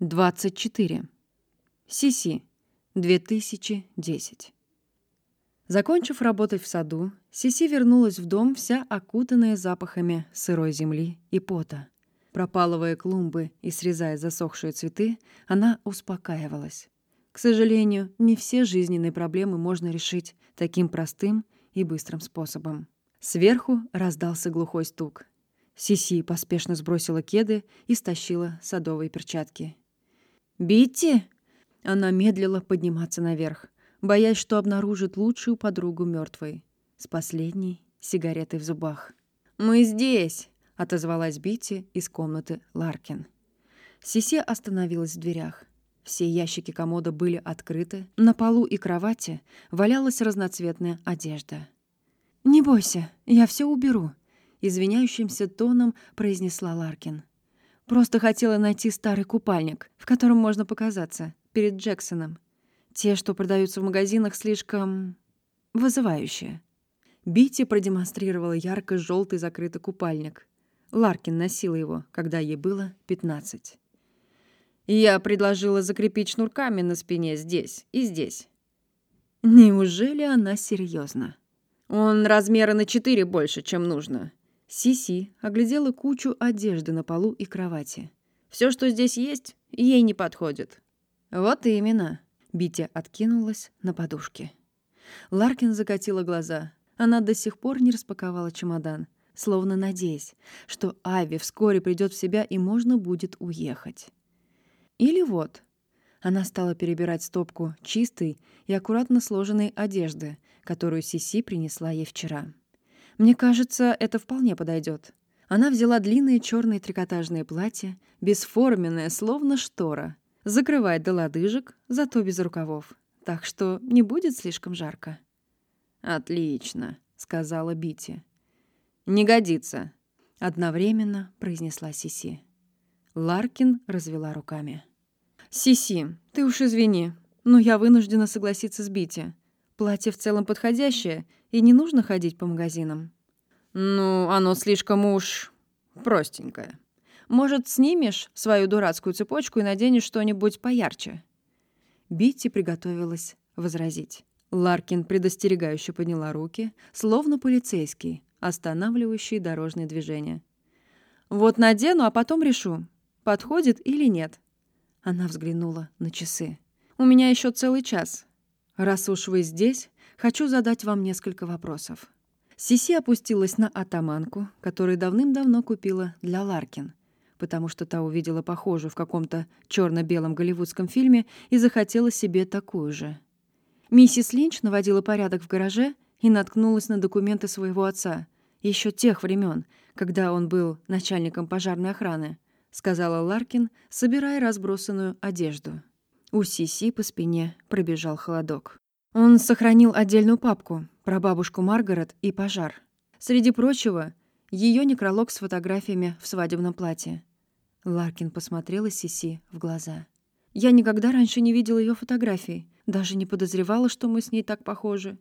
24. Сиси. 2010. Закончив работать в саду, Сиси вернулась в дом вся окутанная запахами сырой земли и пота. Пропалывая клумбы и срезая засохшие цветы, она успокаивалась. К сожалению, не все жизненные проблемы можно решить таким простым и быстрым способом. Сверху раздался глухой стук. Сиси поспешно сбросила кеды и стащила садовые перчатки. «Битти!» Она медлила подниматься наверх, боясь, что обнаружит лучшую подругу мертвой, с последней сигаретой в зубах. «Мы здесь!» — отозвалась Битти из комнаты Ларкин. Сиси остановилась в дверях. Все ящики комода были открыты, на полу и кровати валялась разноцветная одежда. «Не бойся, я все уберу», — извиняющимся тоном произнесла Ларкин. «Просто хотела найти старый купальник, в котором можно показаться, перед Джексоном. Те, что продаются в магазинах, слишком... вызывающие». Бити продемонстрировала ярко желтый закрытый купальник. Ларкин носила его, когда ей было 15. Я предложила закрепить шнурками на спине здесь и здесь. Неужели она серьезно? Он размера на четыре больше, чем нужно. Сиси оглядела кучу одежды на полу и кровати. Все, что здесь есть, ей не подходит. Вот именно. Битя откинулась на подушке. Ларкин закатила глаза. Она до сих пор не распаковала чемодан, словно надеясь, что Ави вскоре придет в себя и можно будет уехать. Или вот. Она стала перебирать стопку чистой и аккуратно сложенной одежды, которую Сиси принесла ей вчера. Мне кажется, это вполне подойдет. Она взяла длинное черное трикотажное платье, бесформенное, словно штора. Закрывает до лодыжек, зато без рукавов. Так что не будет слишком жарко. «Отлично», — сказала Бити. «Не годится», — одновременно произнесла Сиси. Ларкин развела руками. «Сиси, ты уж извини, но я вынуждена согласиться с Бити. Платье в целом подходящее, и не нужно ходить по магазинам. Ну, оно слишком уж простенькое. Может, снимешь свою дурацкую цепочку и наденешь что-нибудь поярче?» Битти приготовилась возразить. Ларкин предостерегающе подняла руки, словно полицейский, останавливающий дорожное движение. «Вот надену, а потом решу, подходит или нет». Она взглянула на часы. «У меня еще целый час. «Раз уж вы здесь, хочу задать вам несколько вопросов». Сиси опустилась на атаманку, которую давным-давно купила для Ларкин, потому что та увидела похожую в каком-то черно белом голливудском фильме и захотела себе такую же. Миссис Линч наводила порядок в гараже и наткнулась на документы своего отца, еще тех времен, когда он был начальником пожарной охраны, сказала Ларкин, собирая разбросанную одежду. У Сиси по спине пробежал холодок. Он сохранил отдельную папку про бабушку Маргарет и пожар. Среди прочего, ее некролог с фотографиями в свадебном платье. Ларкин посмотрела Сиси в глаза. «Я никогда раньше не видела ее фотографий, даже не подозревала, что мы с ней так похожи».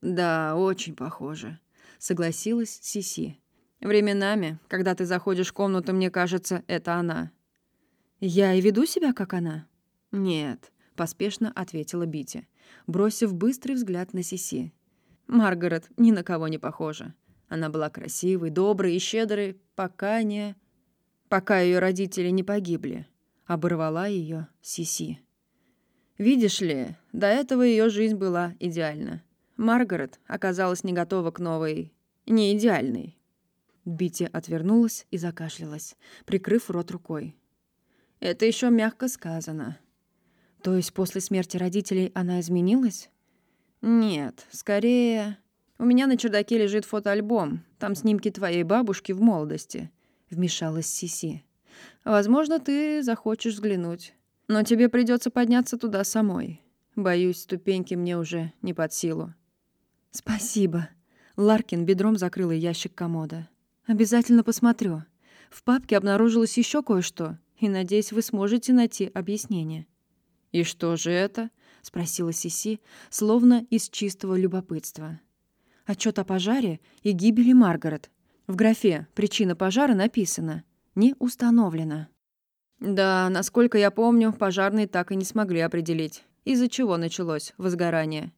«Да, очень похожи», — согласилась Сиси. «Временами, когда ты заходишь в комнату, мне кажется, это она». «Я и веду себя, как она?» «Нет», — поспешно ответила Бити, бросив быстрый взгляд на Сиси. Маргарет ни на кого не похожа. Она была красивой, доброй и щедрой, пока не... Пока ее родители не погибли. Оборвала ее Сиси. Видишь ли, до этого ее жизнь была идеальна. Маргарет оказалась не готова к новой... не идеальной. Бити отвернулась и закашлялась, прикрыв рот рукой. «Это еще мягко сказано», то есть после смерти родителей она изменилась? Нет, скорее... У меня на чердаке лежит фотоальбом. Там снимки твоей бабушки в молодости. Вмешалась Сиси. Возможно, ты захочешь взглянуть. Но тебе придется подняться туда самой. Боюсь, ступеньки мне уже не под силу. Спасибо. Ларкин бедром закрыла ящик комода. Обязательно посмотрю. В папке обнаружилось еще кое-что, и надеюсь, вы сможете найти объяснение. «И что же это?» — спросила Сиси, словно из чистого любопытства. «Отчет о пожаре и гибели Маргарет. В графе «Причина пожара» написано «Не установлено». Да, насколько я помню, пожарные так и не смогли определить, из-за чего началось возгорание.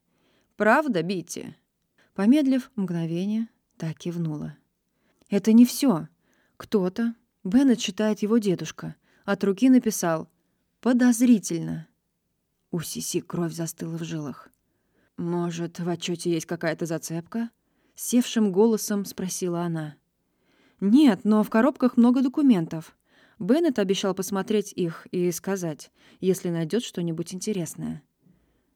Правда, Бити? Помедлив мгновение, так кивнула. Это не все. Кто-то, Беннет читает его дедушка, от руки написал «Подозрительно». У Сиси кровь застыла в жилах. «Может, в отчете есть какая-то зацепка?» Севшим голосом спросила она. «Нет, но в коробках много документов. Беннет обещал посмотреть их и сказать, если найдет что-нибудь интересное.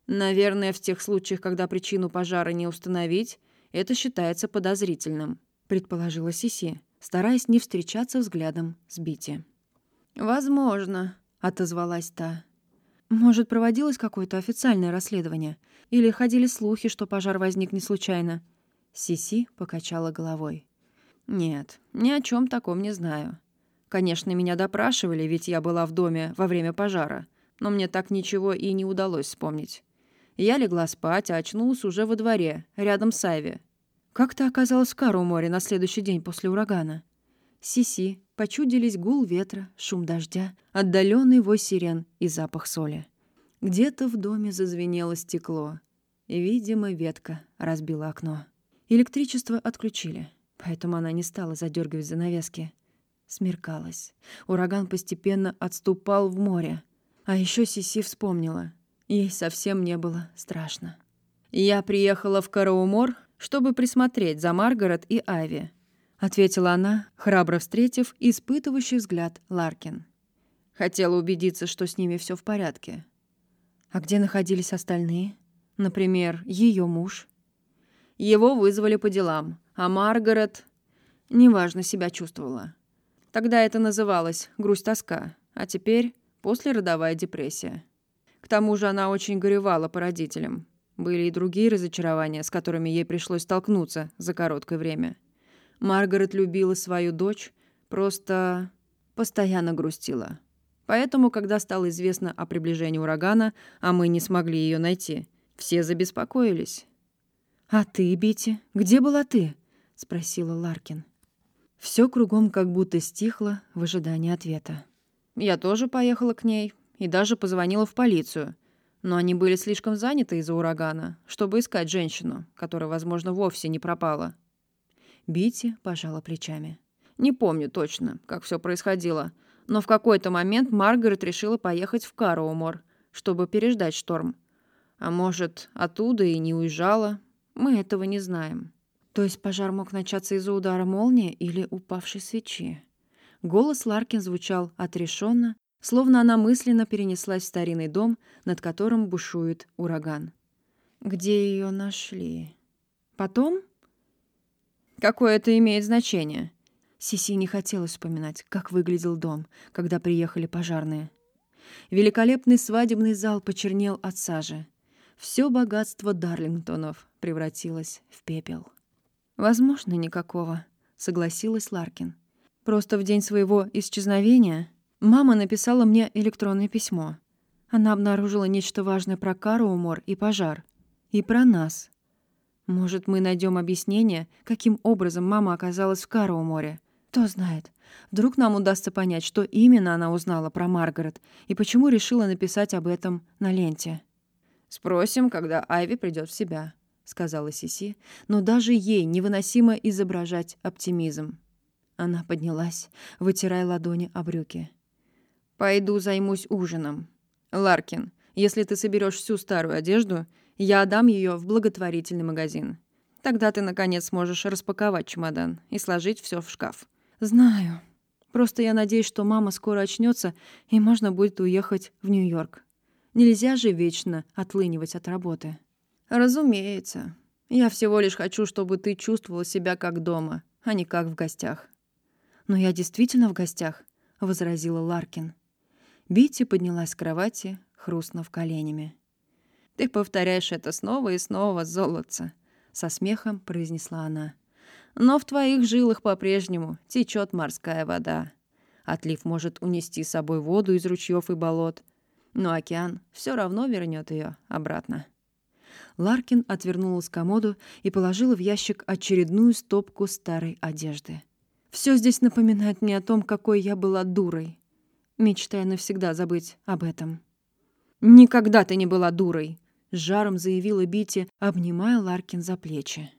Наверное, в тех случаях, когда причину пожара не установить, это считается подозрительным», предположила Сиси, стараясь не встречаться взглядом с Бити. «Возможно», — отозвалась та. «Может, проводилось какое-то официальное расследование? Или ходили слухи, что пожар возник не случайно?» Сиси покачала головой. «Нет, ни о чем таком не знаю. Конечно, меня допрашивали, ведь я была в доме во время пожара, но мне так ничего и не удалось вспомнить. Я легла спать, а очнулась уже во дворе, рядом с Айви. Как ты оказалась в Кару-море на следующий день после урагана?» Сиси почудились гул ветра, шум дождя, отдаленный вой сирен и запах соли. Где-то в доме зазвенело стекло, и, видимо, ветка разбила окно. Электричество отключили, поэтому она не стала задергивать занавески. Смеркалось. Ураган постепенно отступал в море. А еще Сиси вспомнила. Ей совсем не было страшно. «Я приехала в Караумор, чтобы присмотреть за Маргарет и Ави», ответила она, храбро встретив испытывающий взгляд Ларкин. Хотела убедиться, что с ними все в порядке. А где находились остальные? Например, ее муж? Его вызвали по делам, а Маргарет неважно себя чувствовала. Тогда это называлось грусть-тоска, а теперь послеродовая депрессия. К тому же она очень горевала по родителям. Были и другие разочарования, с которыми ей пришлось столкнуться за короткое время. Маргарет любила свою дочь, просто постоянно грустила. Поэтому, когда стало известно о приближении урагана, а мы не смогли ее найти, все забеспокоились. «А ты, Бити, где была ты?» — спросила Ларкин. Все кругом как будто стихло в ожидании ответа. Я тоже поехала к ней и даже позвонила в полицию. Но они были слишком заняты из-за урагана, чтобы искать женщину, которая, возможно, вовсе не пропала. Бити пожала плечами. Не помню точно, как все происходило, но в какой-то момент Маргарет решила поехать в Кароумор, чтобы переждать шторм. А может, оттуда и не уезжала. Мы этого не знаем. То есть пожар мог начаться из-за удара молнии или упавшей свечи? Голос Ларкин звучал отрешенно, словно она мысленно перенеслась в старинный дом, над которым бушует ураган. Где ее нашли? Потом Какое это имеет значение? Сиси не хотелось вспоминать, как выглядел дом, когда приехали пожарные. Великолепный свадебный зал почернел от сажи. Все богатство Дарлингтонов превратилось в пепел. «Возможно, никакого», — согласилась Ларкин. «Просто в день своего исчезновения мама написала мне электронное письмо. Она обнаружила нечто важное про Кару и пожар. И про нас. Может, мы найдем объяснение, каким образом мама оказалась в Кароу-море? Кто знает. Вдруг нам удастся понять, что именно она узнала про Маргарет и почему решила написать об этом на ленте. «Спросим, когда Айви придет в себя», — сказала Сиси, но даже ей невыносимо изображать оптимизм. Она поднялась, вытирая ладони о брюки. «Пойду займусь ужином. Ларкин, если ты соберешь всю старую одежду, я отдам ее в благотворительный магазин. Тогда ты, наконец, сможешь распаковать чемодан и сложить все в шкаф. Знаю. Просто я надеюсь, что мама скоро очнется и можно будет уехать в Нью-Йорк. Нельзя же вечно отлынивать от работы. Разумеется. Я всего лишь хочу, чтобы ты чувствовала себя как дома, а не как в гостях. Но я действительно в гостях, возразила Ларкин. Бити поднялась с кровати, хрустнув коленями. «Ты повторяешь это снова и снова, золотце», — со смехом произнесла она. «Но в твоих жилах по-прежнему течет морская вода. Отлив может унести с собой воду из ручьев и болот, но океан все равно вернет ее обратно». Ларкин отвернулась к комоду и положила в ящик очередную стопку старой одежды. Все здесь напоминает мне о том, какой я была дурой. мечтая навсегда забыть об этом. «Никогда ты не была дурой!» — с жаром заявила Бити, обнимая Ларкин за плечи.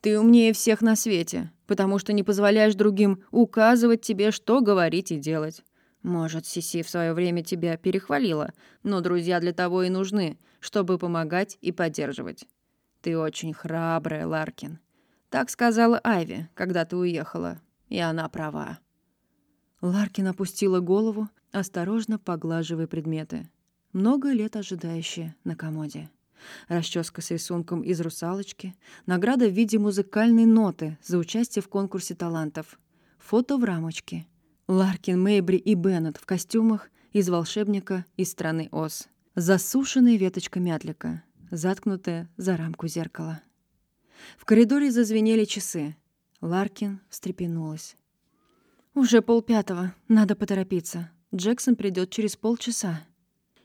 «Ты умнее всех на свете, потому что не позволяешь другим указывать тебе, что говорить и делать. Может, Сиси в свое время тебя перехвалила, но друзья для того и нужны, чтобы помогать и поддерживать. Ты очень храбрая, Ларкин. Так сказала Айви, когда ты уехала, и она права. Ларкин опустила голову, осторожно поглаживая предметы. Много лет ожидающие на комоде. Расческа с рисунком из русалочки, награда в виде музыкальной ноты за участие в конкурсе талантов, фото в рамочке. Ларкин, Мэйбри и Беннет в костюмах из волшебника из страны Оз. Засушенная веточка мятлика, заткнутая за рамку зеркала. В коридоре зазвенели часы. Ларкин встрепенулась. «Уже полпятого. Надо поторопиться. Джексон придет через полчаса».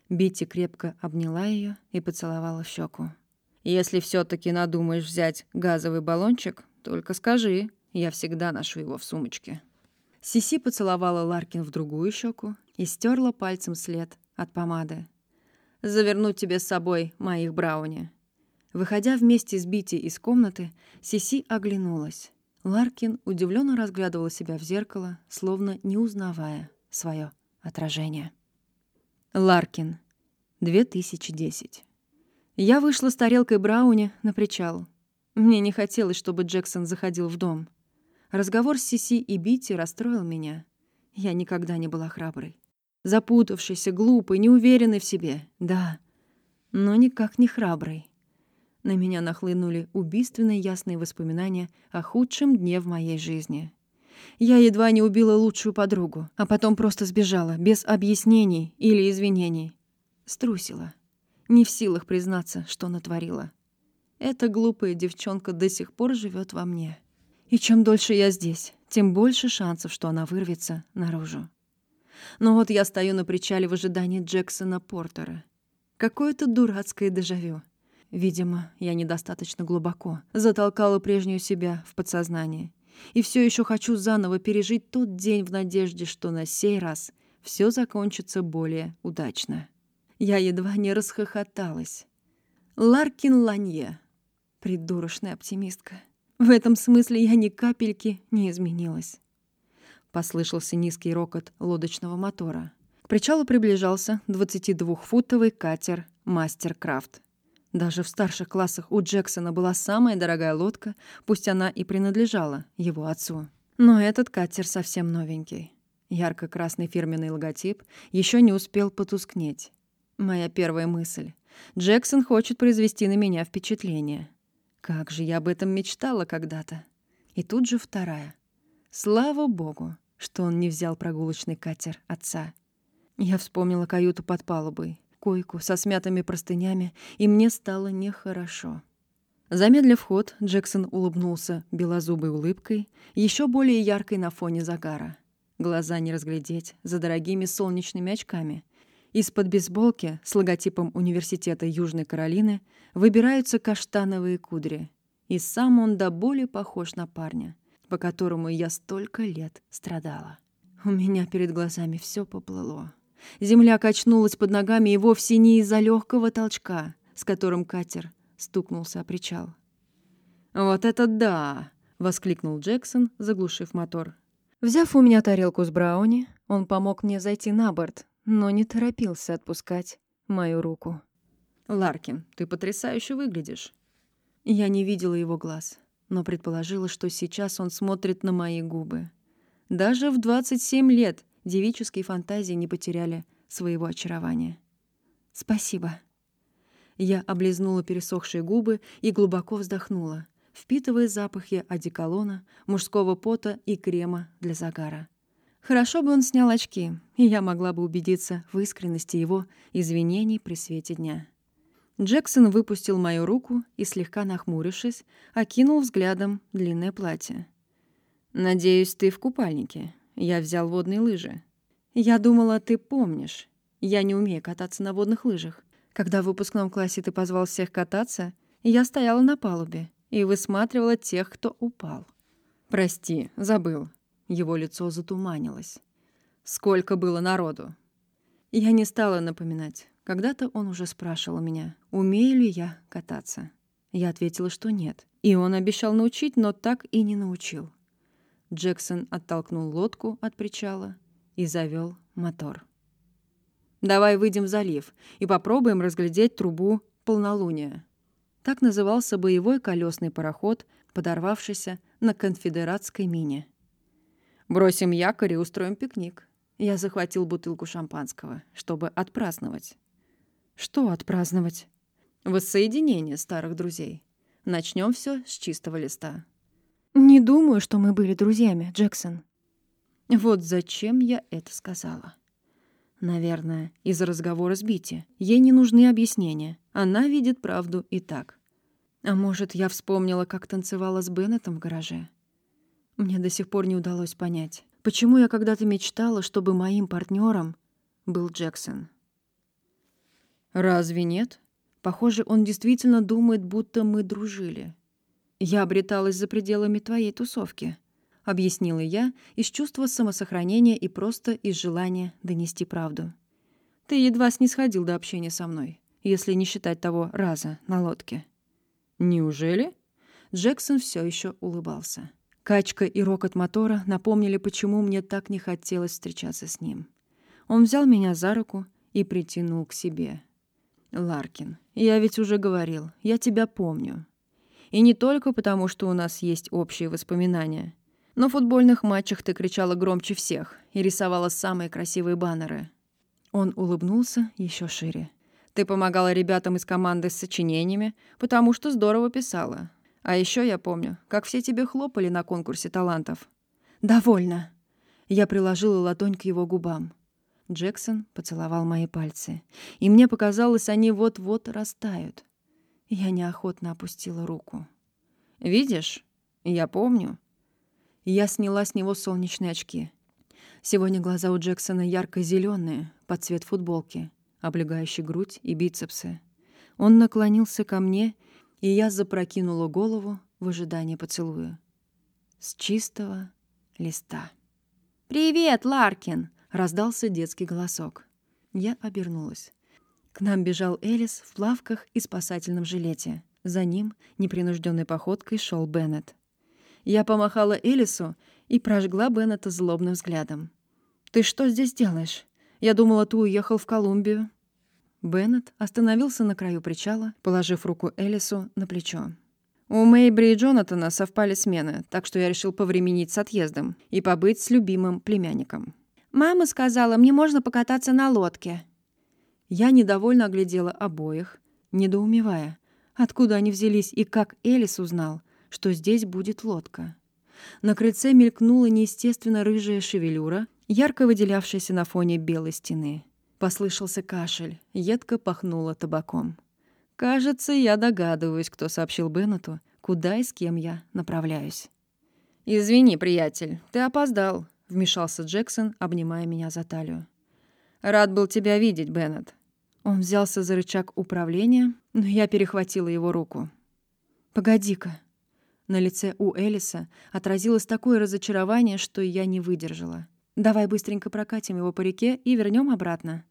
Битти крепко обняла ее и поцеловала в щеку. «Если все таки надумаешь взять газовый баллончик, только скажи. Я всегда ношу его в сумочке». Сиси поцеловала Ларкин в другую щеку и стерла пальцем след от помады. «Завернуть тебе с собой моих брауни». Выходя вместе с Бити из комнаты, Сиси оглянулась. Ларкин удивленно разглядывала себя в зеркало, словно не узнавая свое отражение. Ларкин, 2010. Я вышла с тарелкой брауни на причал. Мне не хотелось, чтобы Джексон заходил в дом. Разговор с Сиси и Бити расстроил меня. Я никогда не была храброй. Запутавшейся, глупой, неуверенной в себе. Да, но никак не храброй. На меня нахлынули убийственные ясные воспоминания о худшем дне в моей жизни. Я едва не убила лучшую подругу, а потом просто сбежала, без объяснений или извинений. Струсила. Не в силах признаться, что натворила. Эта глупая девчонка до сих пор живет во мне. И чем дольше я здесь, тем больше шансов, что она вырвется наружу. Но вот я стою на причале в ожидании Джексона Портера. Какое-то дурацкое дежавю. Видимо, я недостаточно глубоко затолкала прежнюю себя в подсознание. И все еще хочу заново пережить тот день в надежде, что на сей раз все закончится более удачно. Я едва не расхохоталась. Ларкин Ланье. Придурочная оптимистка. В этом смысле я ни капельки не изменилась. Послышался низкий рокот лодочного мотора. К причалу приближался 22-футовый катер «Мастеркрафт». Даже в старших классах у Джексона была самая дорогая лодка, пусть она и принадлежала его отцу. Но этот катер совсем новенький. Ярко-красный фирменный логотип еще не успел потускнеть. Моя первая мысль. Джексон хочет произвести на меня впечатление. Как же я об этом мечтала когда-то. И тут же вторая. Слава богу, что он не взял прогулочный катер отца. Я вспомнила каюту под палубой койку со смятыми простынями, и мне стало нехорошо. Замедлив ход, Джексон улыбнулся белозубой улыбкой, еще более яркой на фоне загара. Глаза не разглядеть за дорогими солнечными очками. Из-под бейсболки с логотипом Университета Южной Каролины выбираются каштановые кудри. И сам он до боли похож на парня, по которому я столько лет страдала. У меня перед глазами все поплыло. Земля качнулась под ногами и вовсе не из-за легкого толчка, с которым катер стукнулся о причал. «Вот это да!» — воскликнул Джексон, заглушив мотор. Взяв у меня тарелку с брауни, он помог мне зайти на борт, но не торопился отпускать мою руку. «Ларкин, ты потрясающе выглядишь». Я не видела его глаз, но предположила, что сейчас он смотрит на мои губы. Даже в 27 лет девические фантазии не потеряли своего очарования. «Спасибо». Я облизнула пересохшие губы и глубоко вздохнула, впитывая запахи одеколона, мужского пота и крема для загара. Хорошо бы он снял очки, и я могла бы убедиться в искренности его извинений при свете дня. Джексон выпустил мою руку и, слегка нахмурившись, окинул взглядом длинное платье. «Надеюсь, ты в купальнике?» Я взял водные лыжи. Я думала, ты помнишь. Я не умею кататься на водных лыжах. Когда в выпускном классе ты позвал всех кататься, я стояла на палубе и высматривала тех, кто упал. Прости, забыл. Его лицо затуманилось. Сколько было народу?» Я не стала напоминать. Когда-то он уже спрашивал меня, умею ли я кататься. Я ответила, что нет. И он обещал научить, но так и не научил. Джексон оттолкнул лодку от причала и завел мотор. «Давай выйдем в залив и попробуем разглядеть трубу полнолуния». Так назывался боевой колесный пароход, подорвавшийся на конфедератской мине. «Бросим якорь и устроим пикник». Я захватил бутылку шампанского, чтобы отпраздновать. «Что отпраздновать?» «Воссоединение старых друзей. Начнем все с чистого листа». «Не думаю, что мы были друзьями, Джексон». Вот зачем я это сказала. Наверное, из-за разговора с Бити. Ей не нужны объяснения. Она видит правду и так. А может, я вспомнила, как танцевала с Беннетом в гараже? Мне до сих пор не удалось понять, почему я когда-то мечтала, чтобы моим партнером был Джексон. Разве нет? Похоже, он действительно думает, будто мы дружили. Я обреталась за пределами твоей тусовки —— объяснила я из чувства самосохранения и просто из желания донести правду. «Ты едва снисходил до общения со мной, если не считать того раза на лодке». «Неужели?» Джексон все еще улыбался. Качка и рокот мотора напомнили, почему мне так не хотелось встречаться с ним. Он взял меня за руку и притянул к себе. «Ларкин, я ведь уже говорил, я тебя помню. И не только потому, что у нас есть общие воспоминания. На футбольных матчах ты кричала громче всех и рисовала самые красивые баннеры. Он улыбнулся еще шире. Ты помогала ребятам из команды с сочинениями, потому что здорово писала. А еще я помню, как все тебе хлопали на конкурсе талантов. «Довольно!» Я приложила ладонь к его губам. Джексон поцеловал мои пальцы, и мне показалось, они вот-вот растают. Я неохотно опустила руку. «Видишь? Я помню. Я сняла с него солнечные очки. Сегодня глаза у Джексона ярко зеленые под цвет футболки, облегающей грудь и бицепсы. Он наклонился ко мне, и я запрокинула голову в ожидании поцелуя. С чистого листа. «Привет, Ларкин!» — раздался детский голосок. Я обернулась. К нам бежал Элис в плавках и спасательном жилете. За ним непринужденной походкой шел Беннет. Я помахала Элису и прожгла Беннета злобным взглядом. «Ты что здесь делаешь? Я думала, ты уехал в Колумбию». Беннет остановился на краю причала, положив руку Элису на плечо. «У Мэйбри и Джонатана совпали смены, так что я решил повременить с отъездом и побыть с любимым племянником». «Мама сказала, мне можно покататься на лодке». Я недовольно оглядела обоих, недоумевая, откуда они взялись и как Элис узнал, что здесь будет лодка. На крыльце мелькнула неестественно рыжая шевелюра, ярко выделявшаяся на фоне белой стены. Послышался кашель, едко пахнуло табаком. Кажется, я догадываюсь, кто сообщил Беннету, куда и с кем я направляюсь. «Извини, приятель, ты опоздал», — вмешался Джексон, обнимая меня за талию. «Рад был тебя видеть, Беннет». Он взялся за рычаг управления, но я перехватила его руку. «Погоди-ка», на лице у Элиса отразилось такое разочарование, что я не выдержала. «Давай быстренько прокатим его по реке и вернем обратно».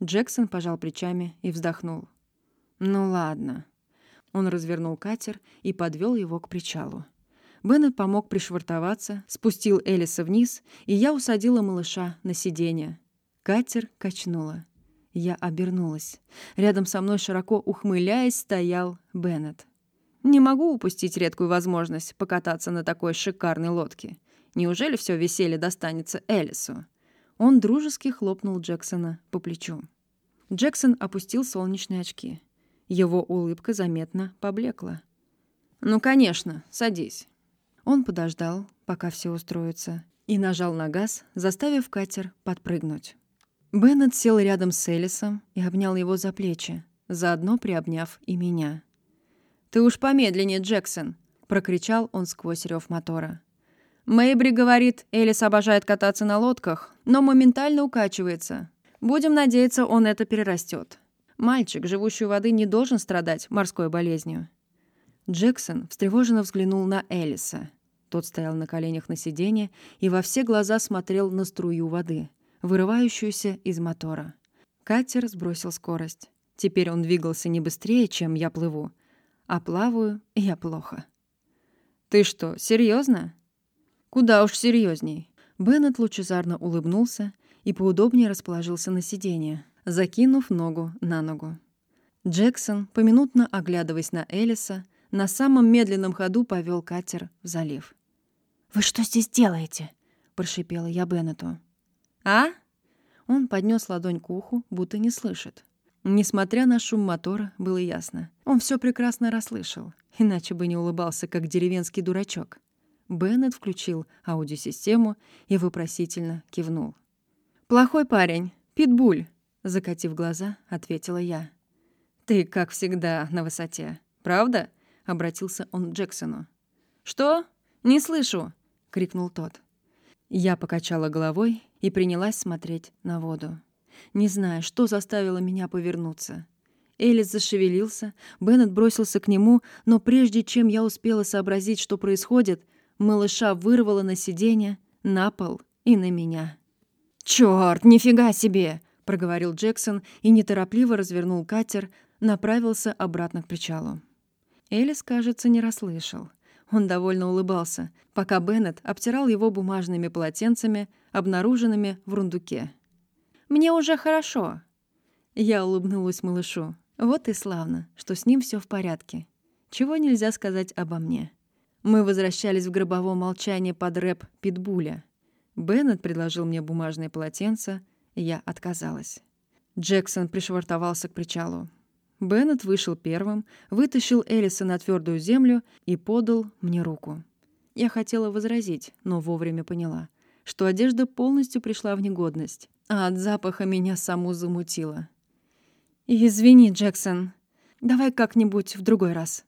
Джексон пожал плечами и вздохнул. «Ну ладно». Он развернул катер и подвел его к причалу. Беннет помог пришвартоваться, спустил Элиса вниз, и я усадила малыша на сиденье. Катер качнуло. Я обернулась. Рядом со мной, широко ухмыляясь, стоял Беннет. Не могу упустить редкую возможность покататься на такой шикарной лодке. Неужели все веселье достанется Элису? Он дружески хлопнул Джексона по плечу. Джексон опустил солнечные очки. Его улыбка заметно поблекла. «Ну, конечно, садись». Он подождал, пока все устроятся, и нажал на газ, заставив катер подпрыгнуть. Беннет сел рядом с Элисом и обнял его за плечи, заодно приобняв и меня. «Ты уж помедленнее, Джексон!» — прокричал он сквозь рев мотора. Мэйбри говорит, Элис обожает кататься на лодках, но моментально укачивается. Будем надеяться, он это перерастет. Мальчик, живущий у воды, не должен страдать морской болезнью. Джексон встревоженно взглянул на Элиса. Тот стоял на коленях на сиденье и во все глаза смотрел на струю воды, вырывающуюся из мотора. Катер сбросил скорость. Теперь он двигался не быстрее, чем я плыву, а плаваю я плохо. «Ты что, серьезно? «Куда уж серьезней. Беннет лучезарно улыбнулся и поудобнее расположился на сиденье, закинув ногу на ногу. Джексон, поминутно оглядываясь на Элиса, на самом медленном ходу повел катер в залив. «Вы что здесь делаете?» — прошипела я Беннету. «А?» Он поднес ладонь к уху, будто не слышит. Несмотря на шум мотора, было ясно. Он все прекрасно расслышал, иначе бы не улыбался, как деревенский дурачок. Беннет включил аудиосистему и вопросительно кивнул. «Плохой парень, Питбуль», — закатив глаза, ответила я. «Ты, как всегда, на высоте. Правда?» — обратился он к Джексону. «Что? Не слышу!» — крикнул тот. Я покачала головой и принялась смотреть на воду. Не знаю, что заставило меня повернуться. Элис зашевелился, Беннет бросился к нему, но прежде чем я успела сообразить, что происходит, малыша вырвало на сиденье, на пол и на меня. «Чёрт, нифига себе!» — проговорил Джексон и неторопливо развернул катер, направился обратно к причалу. Элис, кажется, не расслышал. Он довольно улыбался, пока Беннет обтирал его бумажными полотенцами, обнаруженными в рундуке. «Мне уже хорошо». Я улыбнулась малышу. Вот и славно, что с ним все в порядке. Чего нельзя сказать обо мне. Мы возвращались в гробовом молчании под рэп Питбуля. Беннет предложил мне бумажное полотенце, и я отказалась. Джексон пришвартовался к причалу. Беннет вышел первым, вытащил Элиса на твердую землю и подал мне руку. Я хотела возразить, но вовремя поняла, что одежда полностью пришла в негодность, а от запаха меня саму замутило. «Извини, Джексон, давай как-нибудь в другой раз».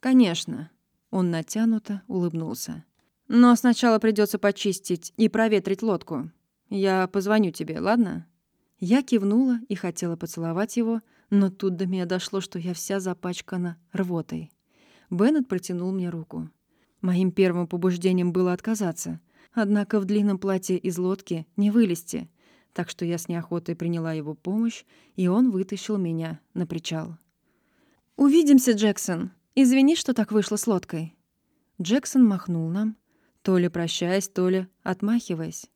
«Конечно». Он натянуто улыбнулся. «Но сначала придется почистить и проветрить лодку. Я позвоню тебе, ладно?» Я кивнула и хотела поцеловать его, но тут до меня дошло, что я вся запачкана рвотой. Беннет протянул мне руку. Моим первым побуждением было отказаться. Однако в длинном платье из лодки не вылезти, так что я с неохотой приняла его помощь, и он вытащил меня на причал. «Увидимся, Джексон. Извини, что так вышло с лодкой». Джексон махнул нам, то ли прощаясь, то ли отмахиваясь.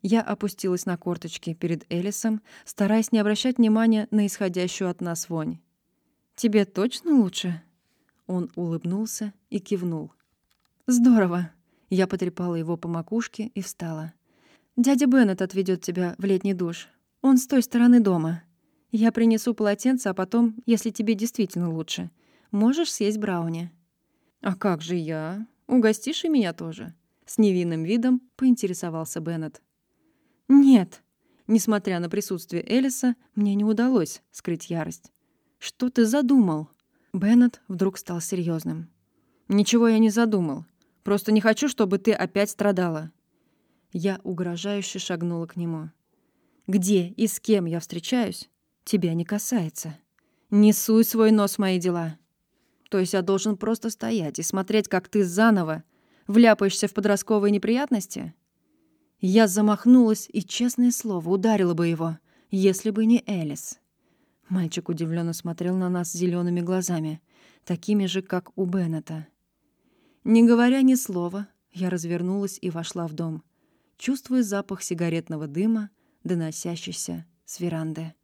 Я опустилась на корточки перед Элисом, стараясь не обращать внимания на исходящую от нас вонь. «Тебе точно лучше?» Он улыбнулся и кивнул. «Здорово!» Я потрепала его по макушке и встала. «Дядя Беннет отведет тебя в летний душ. Он с той стороны дома. Я принесу полотенце, а потом, если тебе действительно лучше, можешь съесть брауни». «А как же я? Угостишь и меня тоже?» С невинным видом поинтересовался Беннет. «Нет». Несмотря на присутствие Элиса, мне не удалось скрыть ярость. «Что ты задумал?» Беннет вдруг стал серьезным. «Ничего я не задумал. Просто не хочу, чтобы ты опять страдала». Я угрожающе шагнула к нему. «Где и с кем я встречаюсь, тебя не касается. Не суй свой нос в мои дела. То есть я должен просто стоять и смотреть, как ты заново вляпаешься в подростковые неприятности?» Я замахнулась и, честное слово, ударила бы его, если бы не Элис. Мальчик удивленно смотрел на нас зелеными глазами, такими же, как у Беннета. Не говоря ни слова, я развернулась и вошла в дом, чувствуя запах сигаретного дыма, доносящийся с веранды.